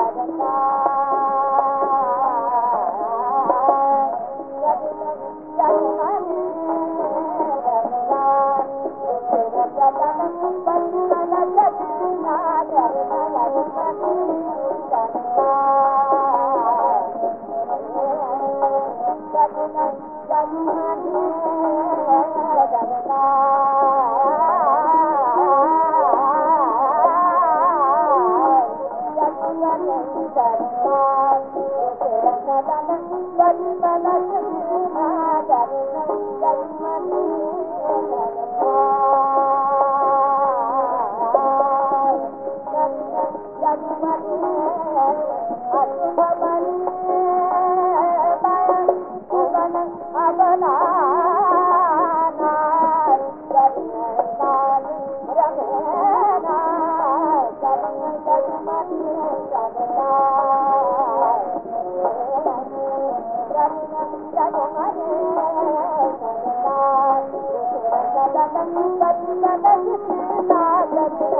चमना लखा Thank you. جڳهه ۾ لال